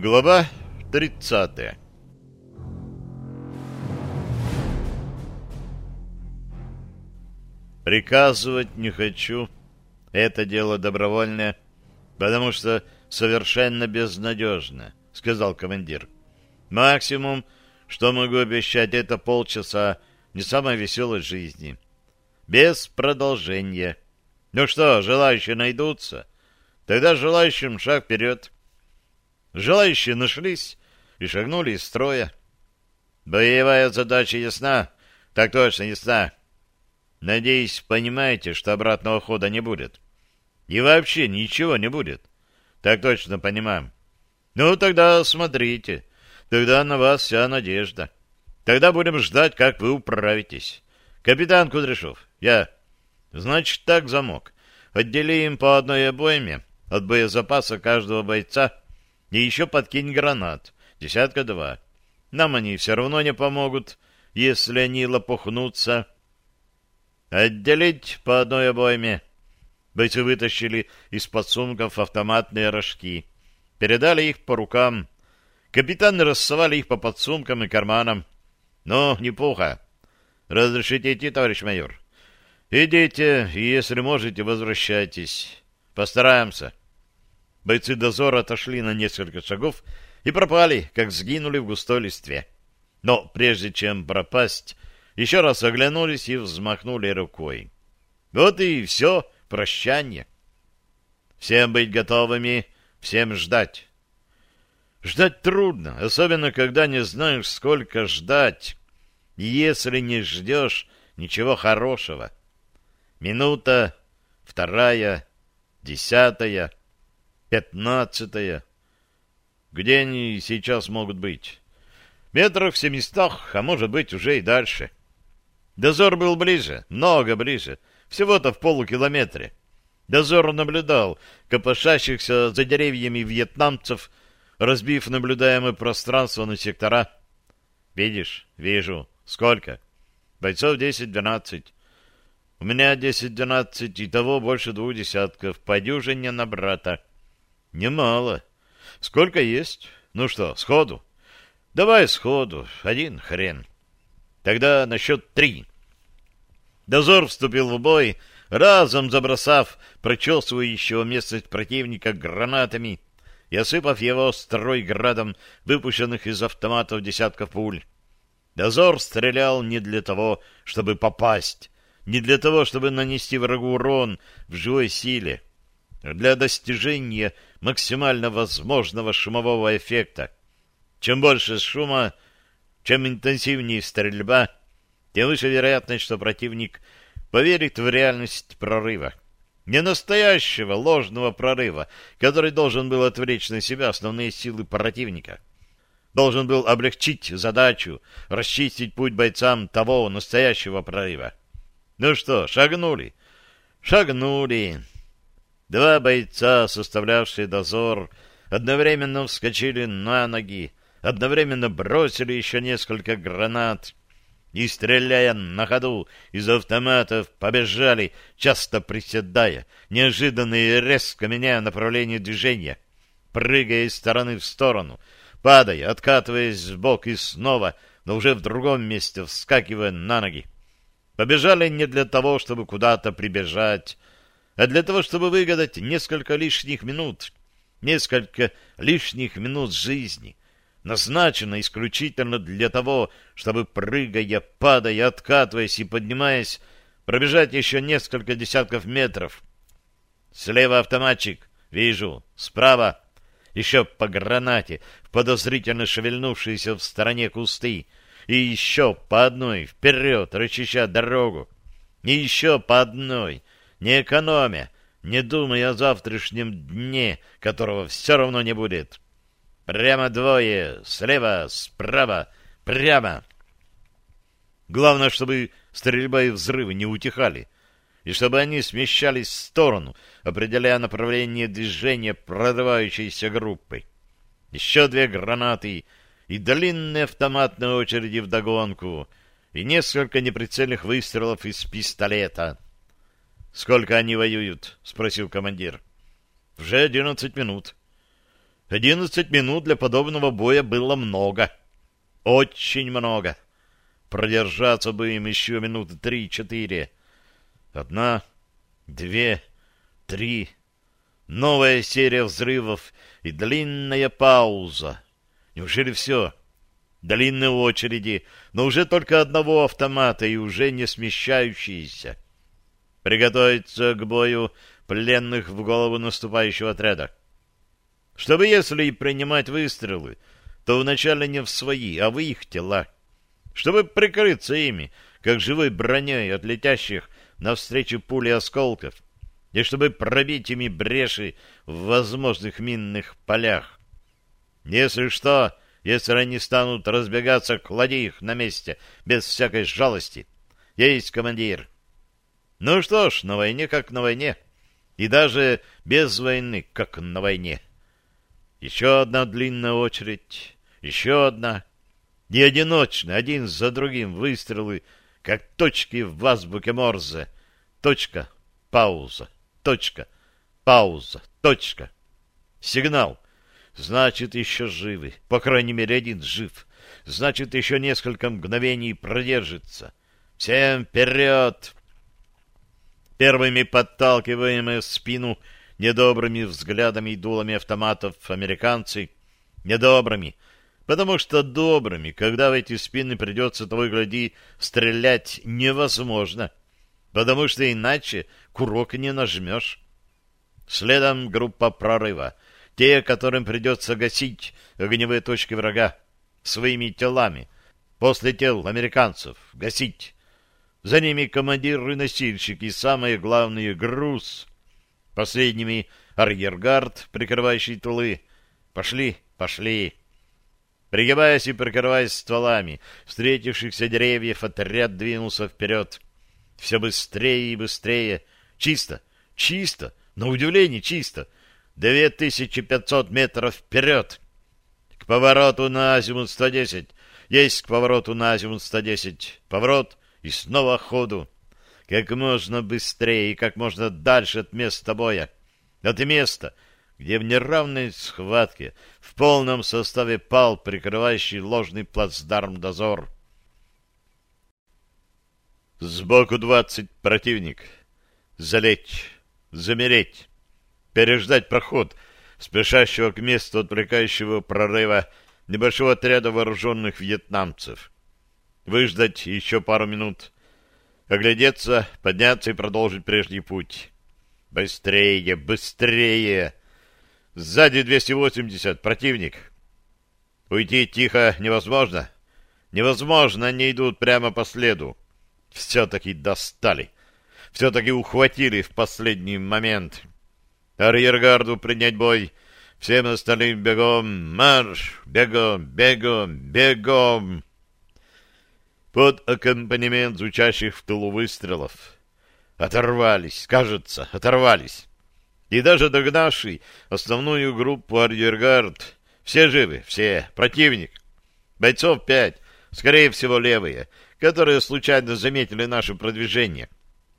Глава 30 Приказывать не хочу. Это дело добровольное, потому что совершенно безнадежно, сказал командир. Максимум, что могу обещать, это полчаса не самой веселой жизни. Без продолжения. Ну что, желающие найдутся? Тогда желающим шаг вперед. Желающие нашлись и шагнули из строя. Боевая задача ясна? Так точно, ясна. Надеюсь, понимаете, что обратного хода не будет. И вообще ничего не будет. Так точно понимаем. Ну, тогда смотрите. Тогда на вас вся надежда. Тогда будем ждать, как вы управитесь. Капитан Кудряшов, я... Значит, так замок. Отделим по одной обойме от боезапаса каждого бойца и еще подкинь гранат. Десятка два. Нам они все равно не помогут, если они лопухнутся. Отделить по одной обойме. Бойцы вытащили из подсумков автоматные рожки. Передали их по рукам. Капитаны рассовали их по подсумкам и карманам. Ну, неплохо. Разрешите идти, товарищ майор? Идите, и если можете, возвращайтесь. Постараемся. Бойцы дозора отошли на несколько шагов и пропали, как сгинули в густой листве. Но прежде чем пропасть, еще раз оглянулись и взмахнули рукой. Вот и все, прощание. Всем быть готовыми, всем ждать. Ждать трудно, особенно когда не знаешь, сколько ждать. Если не ждешь ничего хорошего. Минута, вторая, десятая, пятнадцатая. Где они сейчас могут быть? Метрах в семистах, а может быть уже и дальше. Дозор был ближе, много ближе, всего-то в полукилометре. Дозор наблюдал копошащихся за деревьями вьетнамцев, разбив наблюдаемое пространство на сектора. Видишь? Вижу. Сколько? Бойцов десять-двенадцать. У меня десять-двенадцать, и того больше двух десятков. По дюжине на брата. Немало. Сколько есть? Ну что, сходу? Давай сходу. Один хрен. Тогда на счет три. Дозор вступил в бой, разом забросав прочесывающего местность противника гранатами и осыпав его строй градом выпущенных из автоматов десятков пуль. Дозор стрелял не для того, чтобы попасть, не для того, чтобы нанести врагу урон в живой силе, для достижения максимально возможного шумового эффекта. Чем больше шума, чем интенсивнее стрельба, тем выше вероятность, что противник поверит в реальность прорыва. Не настоящего, ложного прорыва, который должен был отвлечь на себя основные силы противника должен был облегчить задачу, расчистить путь бойцам того настоящего прорыва. Ну что, шагнули? Шагнули. Два бойца, составлявшие дозор, одновременно вскочили на ноги, одновременно бросили еще несколько гранат и, стреляя на ходу из автоматов, побежали, часто приседая, неожиданно и резко меняя направление движения, прыгая из стороны в сторону — падая, откатываясь в бок и снова, но уже в другом месте, вскакивая на ноги. Побежали не для того, чтобы куда-то прибежать, а для того, чтобы выгадать несколько лишних минут, несколько лишних минут жизни, назначено исключительно для того, чтобы, прыгая, падая, откатываясь и поднимаясь, пробежать еще несколько десятков метров. Слева автоматчик, вижу, справа еще по гранате в подозрительно шевельнувшиеся в стороне кусты, и еще по одной вперед, расчищая дорогу, и еще по одной, не экономя, не думая о завтрашнем дне, которого все равно не будет. Прямо двое, слева, справа, прямо. Главное, чтобы стрельба и взрывы не утихали, и чтобы они смещались в сторону, определяя направление движения прорывающейся группы. Еще две гранаты и длинные автоматные очереди вдогонку, и несколько неприцельных выстрелов из пистолета. «Сколько они воюют?» — спросил командир. «Уже одиннадцать минут». Одиннадцать минут для подобного боя было много. Очень много. Продержаться бы им еще минуты три-четыре. Одна, две, три. Новая серия взрывов и длинная пауза. Неужели все? Длинные очереди, но уже только одного автомата и уже не смещающиеся. Приготовиться к бою пленных в голову наступающего отряда. Чтобы, если и принимать выстрелы, то вначале не в свои, а в их тела. Чтобы прикрыться ими, как живой броней от летящих навстречу пули осколков, и чтобы пробить ими бреши в возможных минных полях. Если что, если они станут разбегаться, клади их на месте, без всякой жалости. Есть командир. Ну что ж, на войне как на войне. И даже без войны как на войне. Еще одна длинная очередь. Еще одна. Не одиночно, один за другим выстрелы, как точки в азбуке Морзе. Точка, пауза, точка, пауза, точка. Сигнал. Значит, еще живы. По крайней мере, один жив. Значит, еще несколько мгновений продержится. Всем вперед! Первыми подталкиваемые в спину недобрыми взглядами и дулами автоматов американцы. Недобрыми, потому что добрыми, когда в эти спины придется того и гляди, стрелять невозможно, потому что иначе курок не нажмешь. Следом группа прорыва, те, которым придется гасить огневые точки врага своими телами, после тел американцев, гасить. За ними командиры носильщики и самое главное — груз. Последними — арьергард, прикрывающий тулы. Пошли, пошли. Пригибаясь и прикрываясь стволами встретившихся деревьев, отряд двинулся вперед. Все быстрее и быстрее. Чисто, чисто, на удивление чисто. Две тысячи пятьсот метров вперед. К повороту на азимут 110. Есть к повороту на азимут 110. Поворот и снова ходу как можно быстрее и как можно дальше от места боя. От места, где в неравной схватке в полном составе пал прикрывающий ложный плацдарм дозор. Сбоку двадцать противник. Залечь, замереть, переждать проход спешащего к месту отвлекающего прорыва небольшого отряда вооруженных вьетнамцев. Выждать еще пару минут — оглядеться, подняться и продолжить прежний путь. Быстрее, быстрее! Сзади 280, противник. Уйти тихо невозможно. Невозможно, они идут прямо по следу. Все-таки достали. Все-таки ухватили в последний момент. Арьергарду принять бой. Всем остальным бегом, марш, бегом, бегом, бегом под аккомпанемент звучащих в тылу выстрелов. Оторвались, кажется, оторвались. И даже догнавший основную группу арьергард, все живы, все, противник. Бойцов пять, скорее всего левые, которые случайно заметили наше продвижение.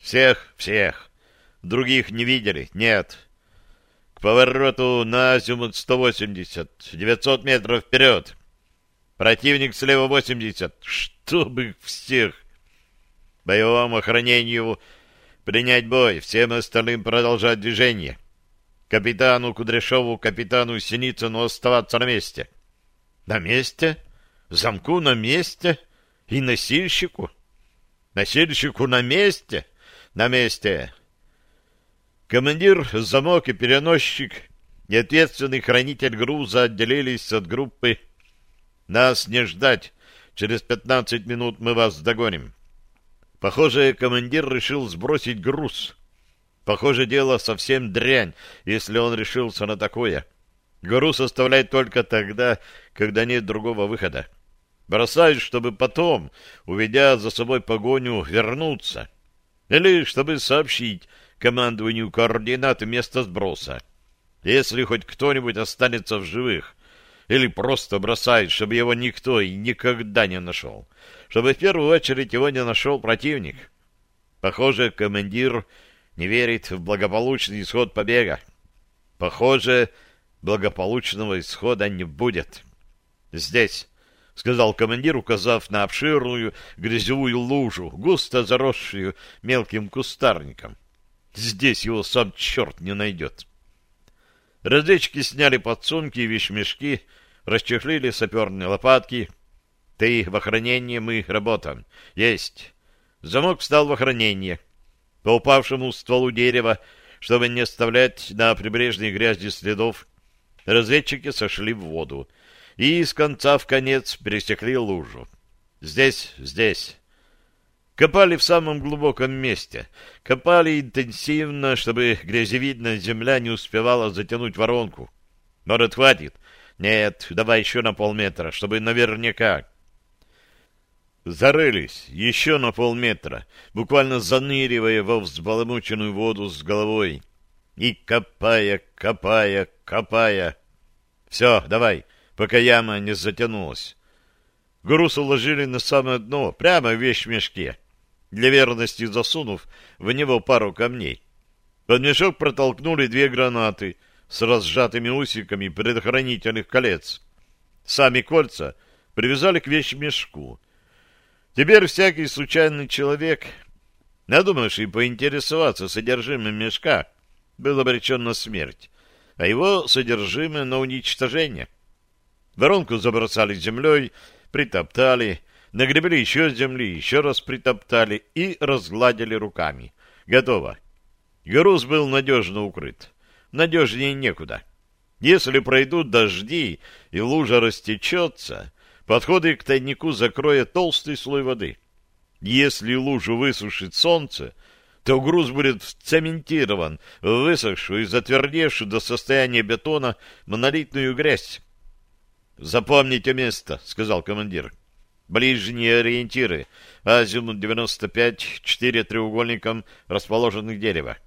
Всех, всех. Других не видели, нет. К повороту на азимут 180, 900 метров вперед. Противник слева 80. Чтобы всех. Боевому охранению принять бой, всем остальным продолжать движение. Капитану Кудряшову, капитану Синицыну оставаться на месте. На месте? Замку на месте? И носильщику? Носильщику на месте? На месте. Командир, замок и переносчик и ответственный хранитель груза отделились от группы нас не ждать. Через пятнадцать минут мы вас догоним. Похоже, командир решил сбросить груз. Похоже, дело совсем дрянь, если он решился на такое. Груз оставляет только тогда, когда нет другого выхода. Бросают, чтобы потом, уведя за собой погоню, вернуться. Или чтобы сообщить командованию координаты места сброса. Если хоть кто-нибудь останется в живых, или просто бросает, чтобы его никто и никогда не нашел, чтобы в первую очередь его не нашел противник. Похоже, командир не верит в благополучный исход побега. Похоже, благополучного исхода не будет. Здесь, — сказал командир, указав на обширную грязевую лужу, густо заросшую мелким кустарником. Здесь его сам черт не найдет. Разведчики сняли подсумки и вещмешки, расчехлили саперные лопатки. Ты в охранении, мы работаем. Есть. Замок встал в охранение. По упавшему стволу дерева, чтобы не оставлять на прибрежной грязи следов, разведчики сошли в воду и с конца в конец пересекли лужу. Здесь, здесь. Копали в самом глубоком месте. Копали интенсивно, чтобы грязевидная земля не успевала затянуть воронку. Может, хватит? Нет, давай еще на полметра, чтобы наверняка. Зарылись еще на полметра, буквально заныривая во взбаламученную воду с головой. И копая, копая, копая. Все, давай, пока яма не затянулась. Груз уложили на самое дно, прямо в вещмешке для верности засунув в него пару камней. Под мешок протолкнули две гранаты с разжатыми усиками предохранительных колец. Сами кольца привязали к вещмешку. Теперь всякий случайный человек, надумавший поинтересоваться содержимым мешка, был обречен на смерть, а его содержимое на уничтожение. Воронку забросали землей, притоптали, Нагребли еще земли, еще раз притоптали и разгладили руками. Готово. Груз был надежно укрыт. Надежнее некуда. Если пройдут дожди и лужа растечется, подходы к тайнику закроет толстый слой воды. Если лужу высушит солнце, то груз будет цементирован в высохшую и затвердевшую до состояния бетона монолитную грязь. «Запомните место», — сказал командир. Ближние ориентиры. Азимут 95, четыре треугольником расположенных дерева.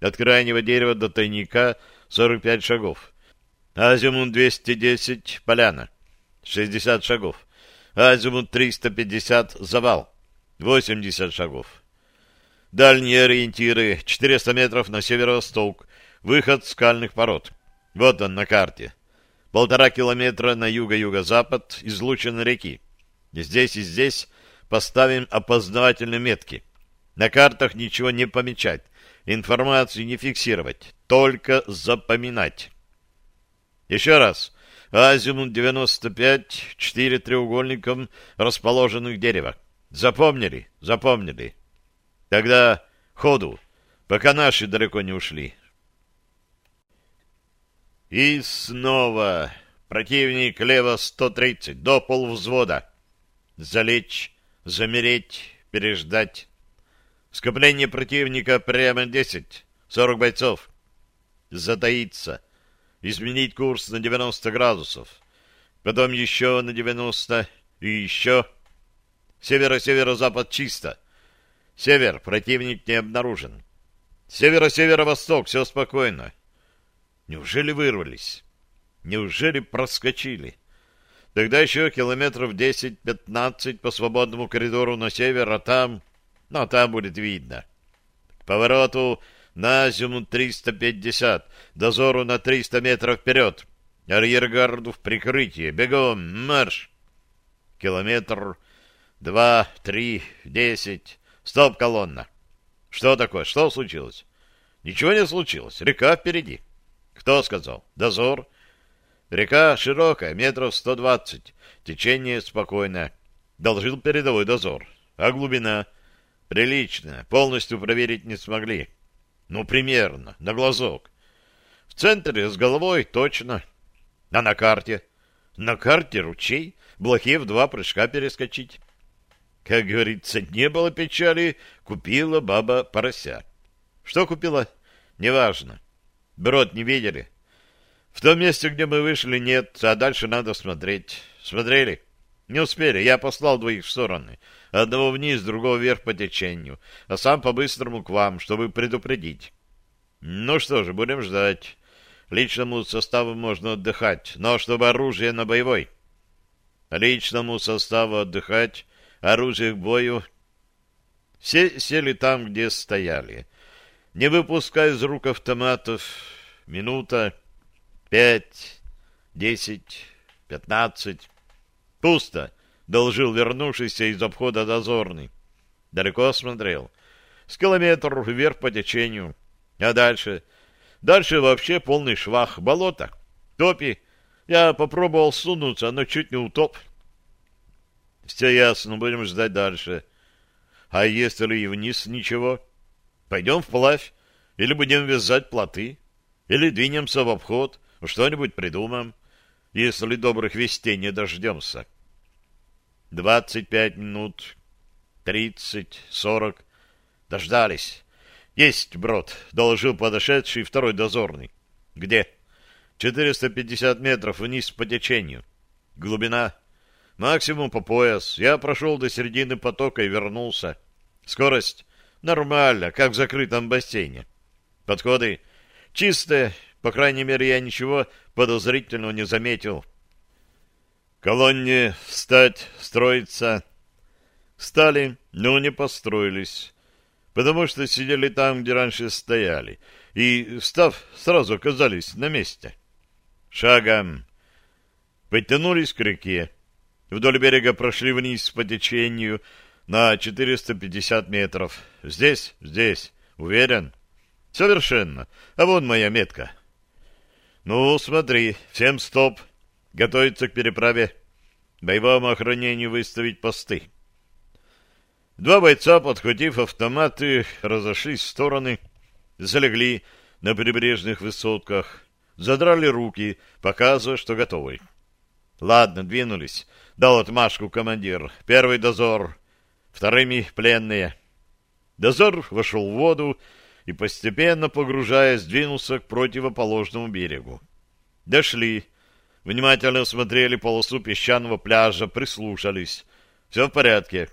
От крайнего дерева до тайника 45 шагов. Азимут 210, поляна. 60 шагов. Азимут 350, завал. 80 шагов. Дальние ориентиры 400 метров на северо-восток. Выход скальных пород. Вот он на карте. Полтора километра на юго-юго-запад излучины реки. Здесь и здесь поставим опознавательные метки. На картах ничего не помечать, информацию не фиксировать, только запоминать. Еще раз. Азимут 95, четыре треугольником расположенных дерева. Запомнили? Запомнили. Тогда ходу, пока наши далеко не ушли. И снова противник лево 130, до полвзвода залечь, замереть, переждать. Скопление противника прямо десять, сорок бойцов. Затаиться, изменить курс на девяносто градусов, потом еще на девяносто и еще. Северо-северо-запад чисто. Север, противник не обнаружен. Северо-северо-восток, все спокойно. Неужели вырвались? Неужели проскочили? Тогда еще километров 10-15 по свободному коридору на север, а там... Ну, там будет видно. К повороту на зиму 350, дозору на 300 метров вперед. Арьергарду в прикрытие. Бегом, марш! Километр, два, три, десять. Стоп, колонна. Что такое? Что случилось? Ничего не случилось. Река впереди. Кто сказал? Дозор. Река широкая, метров сто двадцать. Течение спокойное. Должил передовой дозор. А глубина? Приличная. Полностью проверить не смогли. Ну, примерно, на глазок. В центре с головой точно. А на карте? На карте ручей. Блохе в два прыжка перескочить. Как говорится, не было печали, купила баба порося. Что купила? Неважно. Брод не видели? В том месте, где мы вышли, нет, а дальше надо смотреть. Смотрели? Не успели, я послал двоих в стороны. Одного вниз, другого вверх по течению, а сам по-быстрому к вам, чтобы предупредить. Ну что же, будем ждать. Личному составу можно отдыхать, но чтобы оружие на боевой. Личному составу отдыхать, оружие к бою. Все сели там, где стояли. Не выпуская из рук автоматов, минута, Пять, десять, пятнадцать. Пусто, доложил вернувшийся из обхода дозорный. Далеко смотрел. С километр вверх по течению. А дальше? Дальше вообще полный швах. Болото. Топи. Я попробовал сунуться, но чуть не утоп. Все ясно, будем ждать дальше. А если и вниз ничего? Пойдем вплавь. Или будем вязать плоты. Или двинемся в обход. Что-нибудь придумаем, если добрых вестей не дождемся. Двадцать пять минут, тридцать, сорок. Дождались. Есть, брод, доложил подошедший второй дозорный. Где? Четыреста пятьдесят метров вниз по течению. Глубина? Максимум по пояс. Я прошел до середины потока и вернулся. Скорость? Нормально, как в закрытом бассейне. Подходы? Чистые, по крайней мере, я ничего подозрительного не заметил. Колонне встать, строиться. Стали, но не построились, потому что сидели там, где раньше стояли, и, став, сразу оказались на месте. Шагом. Подтянулись к реке. Вдоль берега прошли вниз по течению на 450 метров. Здесь, здесь. Уверен? Совершенно. А вон моя метка. Ну, смотри, всем стоп. Готовиться к переправе. Боевому охранению выставить посты. Два бойца, подхватив автоматы, разошлись в стороны, залегли на прибрежных высотках, задрали руки, показывая, что готовы. Ладно, двинулись. Дал отмашку командир. Первый дозор, вторыми пленные. Дозор вошел в воду и, постепенно погружаясь, двинулся к противоположному берегу. Дошли, внимательно смотрели полосу песчаного пляжа, прислушались. Все в порядке.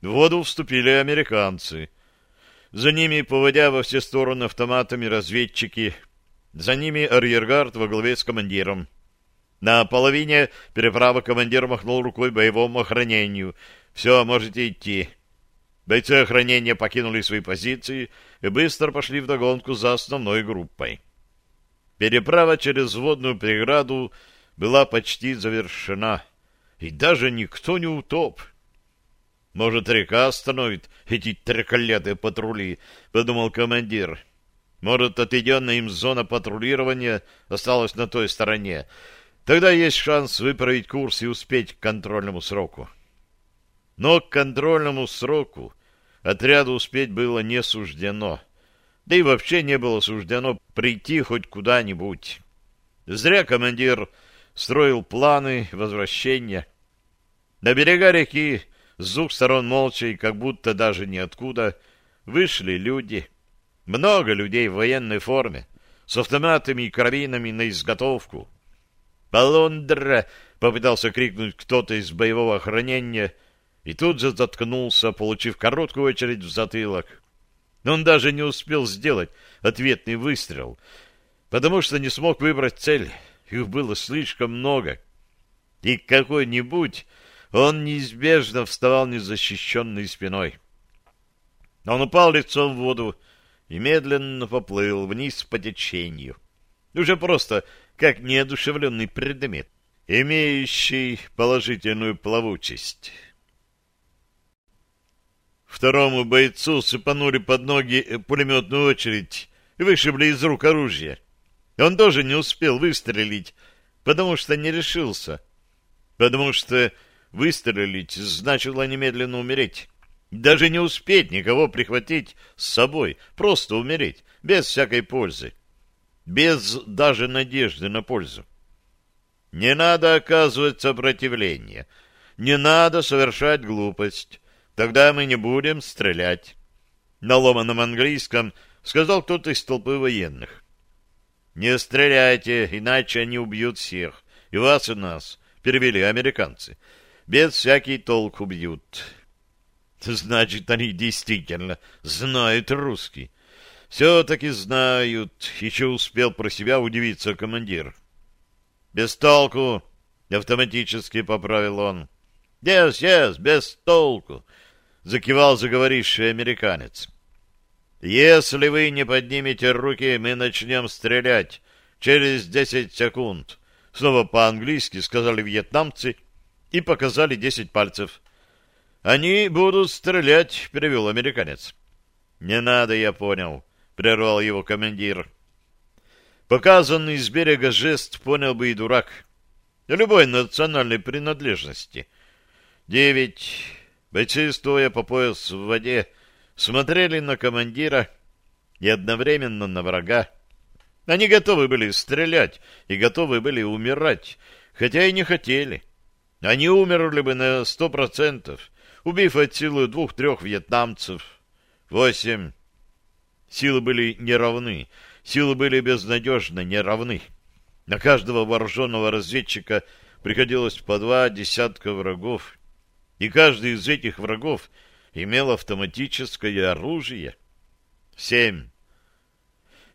В воду вступили американцы. За ними, поводя во все стороны автоматами, разведчики. За ними арьергард во главе с командиром. На половине переправы командир махнул рукой боевому охранению. «Все, можете идти». Бойцы охранения покинули свои позиции и быстро пошли вдогонку за основной группой. Переправа через водную преграду была почти завершена, и даже никто не утоп. «Может, река остановит эти треколятые патрули», — подумал командир. «Может, отведенная им зона патрулирования осталась на той стороне. Тогда есть шанс выправить курс и успеть к контрольному сроку». Но к контрольному сроку отряду успеть было не суждено. Да и вообще не было суждено прийти хоть куда-нибудь. Зря командир строил планы возвращения. На берега реки с двух сторон молча и как будто даже ниоткуда вышли люди. Много людей в военной форме, с автоматами и карабинами на изготовку. «Полундра!» — попытался крикнуть кто-то из боевого охранения — и тут же заткнулся, получив короткую очередь в затылок. Он даже не успел сделать ответный выстрел, потому что не смог выбрать цель. Их было слишком много. И какой-нибудь он неизбежно вставал незащищенной спиной. Он упал лицом в воду и медленно поплыл вниз по течению. Уже просто как неодушевленный предмет, имеющий положительную плавучесть. Второму бойцу сыпанули под ноги э, пулеметную очередь и вышибли из рук оружие. Он тоже не успел выстрелить, потому что не решился. Потому что выстрелить значило немедленно умереть. Даже не успеть никого прихватить с собой, просто умереть, без всякой пользы. Без даже надежды на пользу. Не надо оказывать сопротивление. Не надо совершать глупость. Тогда мы не будем стрелять. На ломаном английском сказал кто-то из толпы военных. Не стреляйте, иначе они убьют всех. И вас, и нас, перевели американцы. Без всякий толк убьют. Значит, они действительно знают русский. Все-таки знают. Еще успел про себя удивиться командир. Без толку, автоматически поправил он. Yes, yes, без толку закивал заговоривший американец. «Если вы не поднимете руки, мы начнем стрелять, через десять секунд. Снова по-английски сказали вьетнамцы и показали десять пальцев. Они будут стрелять, перевел американец. Не надо, я понял, прервал его командир. Показанный с берега жест понял бы и дурак. Любой национальной принадлежности. Девять. Бойцы, стоя по пояс в воде, смотрели на командира и одновременно на врага. Они готовы были стрелять и готовы были умирать, хотя и не хотели. Они умерли бы на сто процентов, убив от силы двух-трех вьетнамцев. Восемь. Силы были неравны, силы были безнадежно неравны. На каждого вооруженного разведчика приходилось по два десятка врагов, и каждый из этих врагов имел автоматическое оружие. Семь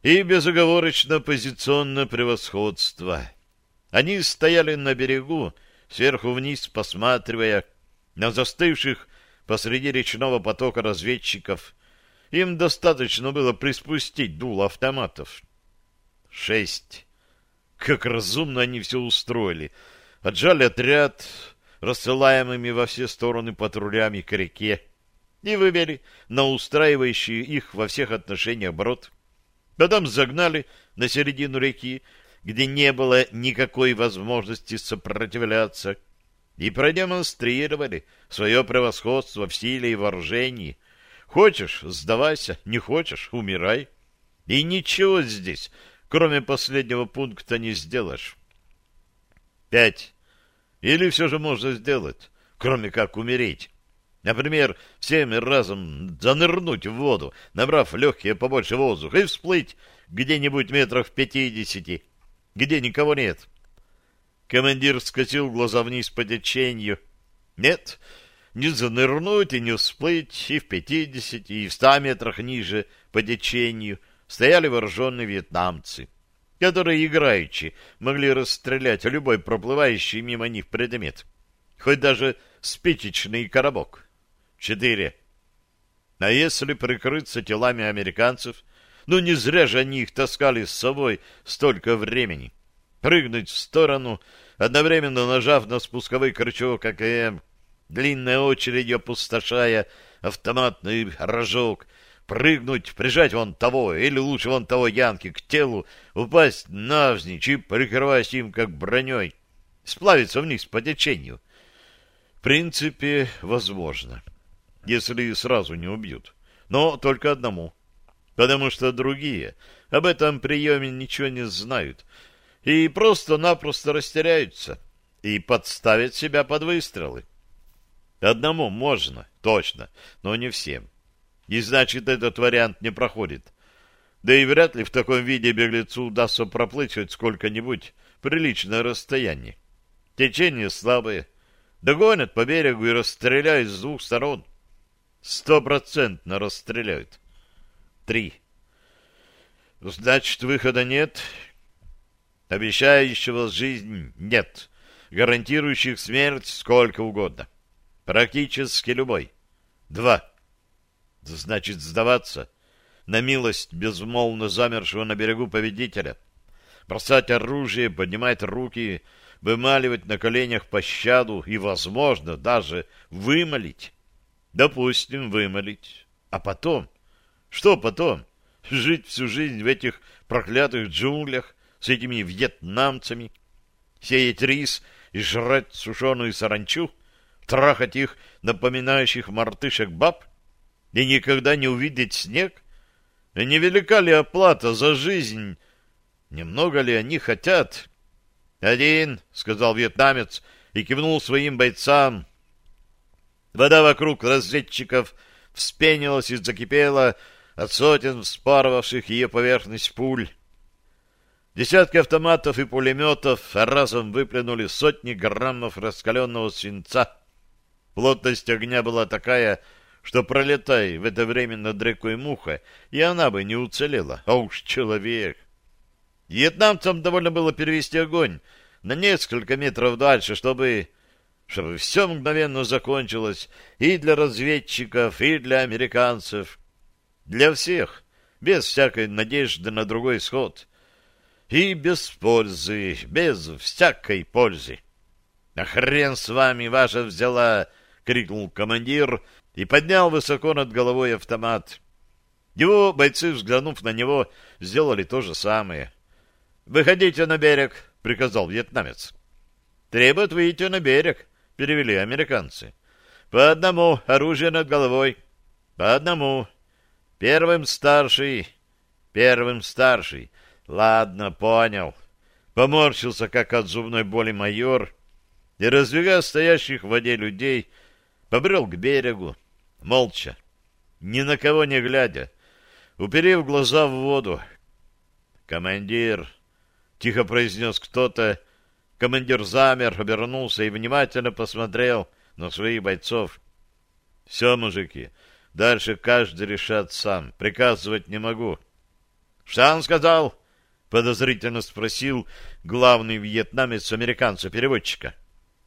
и безоговорочно позиционное превосходство. Они стояли на берегу, сверху вниз посматривая на застывших посреди речного потока разведчиков. Им достаточно было приспустить дул автоматов. Шесть. Как разумно они все устроили. Отжали отряд, рассылаемыми во все стороны патрулями к реке, и вывели на устраивающий их во всех отношениях брод. Потом загнали на середину реки, где не было никакой возможности сопротивляться, и продемонстрировали свое превосходство в силе и вооружении. Хочешь — сдавайся, не хочешь — умирай. И ничего здесь, кроме последнего пункта, не сделаешь. Пять. Или все же можно сделать, кроме как умереть. Например, всем разом занырнуть в воду, набрав легкие побольше воздуха, и всплыть где-нибудь метров пятидесяти, где никого нет. Командир скосил глаза вниз по течению. Нет, не занырнуть и не всплыть и в пятидесяти, и в ста метрах ниже по течению стояли вооруженные вьетнамцы, которые, играючи, могли расстрелять любой проплывающий мимо них предмет, хоть даже спичечный коробок. Четыре. А если прикрыться телами американцев? Ну, не зря же они их таскали с собой столько времени. Прыгнуть в сторону, одновременно нажав на спусковой крючок АКМ, длинной очередью опустошая автоматный рожок, прыгнуть, прижать вон того, или лучше вон того Янки к телу, упасть навзничь и, прикрываясь им как броней, сплавиться вниз по течению. В принципе, возможно если сразу не убьют. Но только одному. Потому что другие об этом приеме ничего не знают и просто-напросто растеряются и подставят себя под выстрелы. Одному можно, точно, но не всем. И значит, этот вариант не проходит. Да и вряд ли в таком виде беглецу удастся проплыть хоть сколько-нибудь приличное расстояние. Течение слабое. Догонят по берегу и расстреляют с двух сторон. Стопроцентно расстреляют. Три. Значит, выхода нет. Обещающего жизнь нет. Гарантирующих смерть сколько угодно. Практически любой. Два. Значит, сдаваться на милость безмолвно замершего на берегу победителя. Бросать оружие, поднимать руки, вымаливать на коленях пощаду и, возможно, даже вымолить. Допустим, вымолить. А потом? Что потом? Жить всю жизнь в этих проклятых джунглях с этими вьетнамцами? Сеять рис и жрать сушеную саранчу? Трахать их, напоминающих мартышек баб? И никогда не увидеть снег? И невелика ли оплата за жизнь? Немного ли они хотят? «Один», — сказал вьетнамец и кивнул своим бойцам, Вода вокруг разведчиков вспенилась и закипела от сотен вспарывавших ее поверхность пуль. Десятки автоматов и пулеметов разом выплюнули сотни граммов раскаленного свинца. Плотность огня была такая, что пролетай в это время над рекой Муха, и она бы не уцелела, а уж человек. Вьетнамцам довольно было перевести огонь на несколько метров дальше, чтобы чтобы все мгновенно закончилось и для разведчиков, и для американцев. Для всех, без всякой надежды на другой исход. И без пользы, без всякой пользы. — А хрен с вами ваша взяла! — крикнул командир и поднял высоко над головой автомат. Его бойцы, взглянув на него, сделали то же самое. «Выходите на берег», — приказал вьетнамец. «Требуют выйти на берег», — перевели американцы. «По одному, оружие над головой. По одному. Первым старший, первым старший. Ладно, понял». Поморщился, как от зубной боли майор, и, раздвигая стоящих в воде людей, побрел к берегу, молча, ни на кого не глядя, уперев глаза в воду. «Командир!» — тихо произнес кто-то. Командир замер, обернулся и внимательно посмотрел на своих бойцов. «Все, мужики, дальше каждый решат сам. Приказывать не могу». «Что он сказал?» — подозрительно спросил главный вьетнамец американца-переводчика.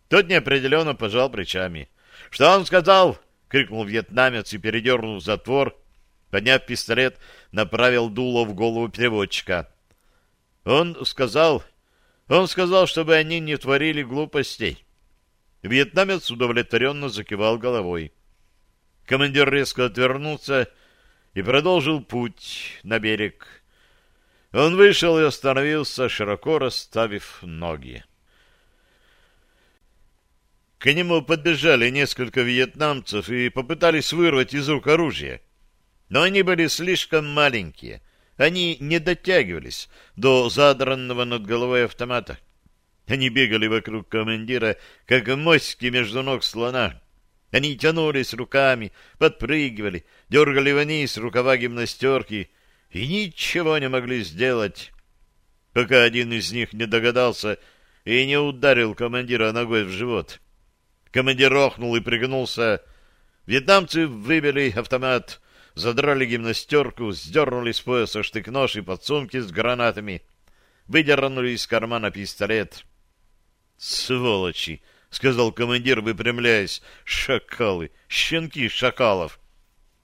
Тот неопределенно пожал плечами. «Что он сказал?» — крикнул вьетнамец и, передернув затвор, Подняв пистолет, направил дуло в голову переводчика. Он сказал... Он сказал, чтобы они не творили глупостей. Вьетнамец удовлетворенно закивал головой. Командир резко отвернулся и продолжил путь на берег. Он вышел и остановился, широко расставив ноги. К нему подбежали несколько вьетнамцев и попытались вырвать из рук оружие. Но они были слишком маленькие. Они не дотягивались до задранного над головой автомата. Они бегали вокруг командира, как моськи между ног слона. Они тянулись руками, подпрыгивали, дергали вниз рукава гимнастерки и ничего не могли сделать, пока один из них не догадался и не ударил командира ногой в живот. Командир охнул и пригнулся. Вьетнамцы выбили автомат, задрали гимнастерку, сдернули с пояса штык-нож и подсумки с гранатами, выдернули из кармана пистолет. «Сволочи!» — сказал командир, выпрямляясь. «Шакалы! Щенки шакалов!»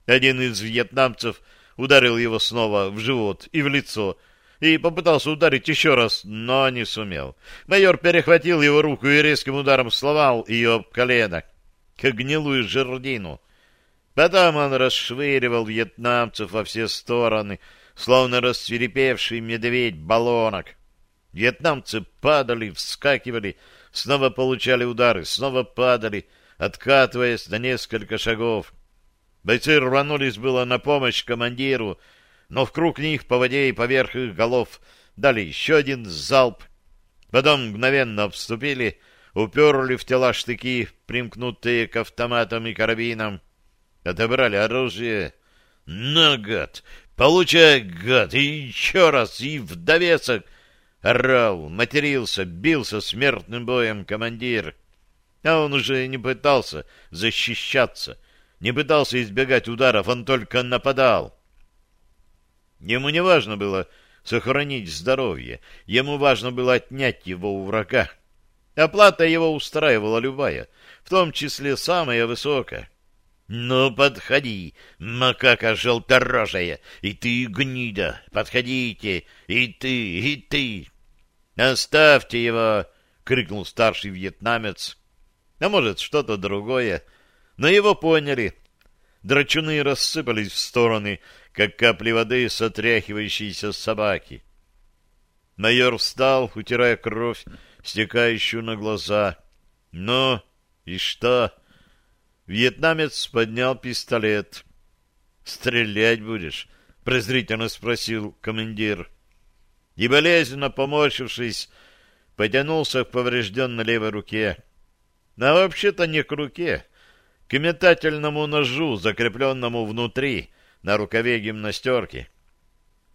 Один из вьетнамцев ударил его снова в живот и в лицо, и попытался ударить еще раз, но не сумел. Майор перехватил его руку и резким ударом сломал ее об колено, как гнилую жердину. Потом он расшвыривал вьетнамцев во все стороны, словно рассверепевший медведь баллонок. Вьетнамцы падали, вскакивали, снова получали удары, снова падали, откатываясь на несколько шагов. Бойцы рванулись было на помощь командиру, но в круг них по воде и поверх их голов дали еще один залп. Потом мгновенно обступили, уперли в тела штыки, примкнутые к автоматам и карабинам, Отобрали оружие. На, гад! Получай, гад! И еще раз, и в довесок! Орал, матерился, бился смертным боем командир. А он уже не пытался защищаться, не пытался избегать ударов, он только нападал. Ему не важно было сохранить здоровье, ему важно было отнять его у врага. Оплата его устраивала любая, в том числе самая высокая. «Ну, подходи, макака желторожая, и ты, гнида, подходите, и ты, и ты!» «Оставьте его!» — крикнул старший вьетнамец. А может, что-то другое. Но его поняли. Драчуны рассыпались в стороны, как капли воды с отряхивающейся собаки. Майор встал, утирая кровь, стекающую на глаза. «Ну, и что?» Вьетнамец поднял пистолет. «Стрелять будешь?» — презрительно спросил командир. И, болезненно поморщившись, потянулся к поврежденной левой руке. А вообще-то не к руке, к метательному ножу, закрепленному внутри, на рукаве гимнастерки.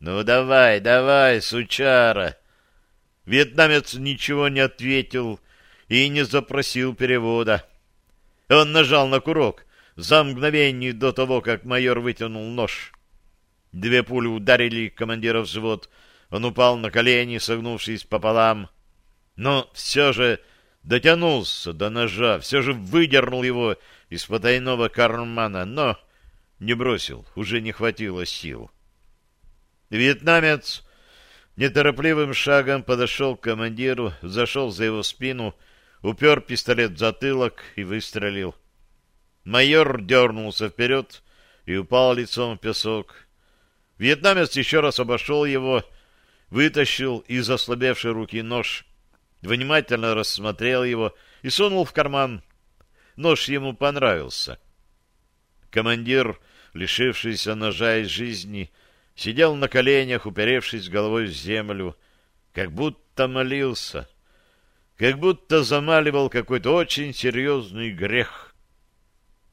«Ну давай, давай, сучара!» Вьетнамец ничего не ответил и не запросил перевода. Он нажал на курок за мгновение до того, как майор вытянул нож. Две пули ударили командира в живот. Он упал на колени, согнувшись пополам. Но все же дотянулся до ножа, все же выдернул его из потайного кармана, но не бросил, уже не хватило сил. Вьетнамец Неторопливым шагом подошел к командиру, зашел за его спину, упер пистолет в затылок и выстрелил. Майор дернулся вперед и упал лицом в песок. Вьетнамец еще раз обошел его, вытащил из ослабевшей руки нож, внимательно рассмотрел его и сунул в карман. Нож ему понравился. Командир, лишившийся ножа из жизни, сидел на коленях, уперевшись головой в землю, как будто молился, как будто замаливал какой-то очень серьезный грех.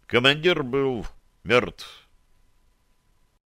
Командир был мертв.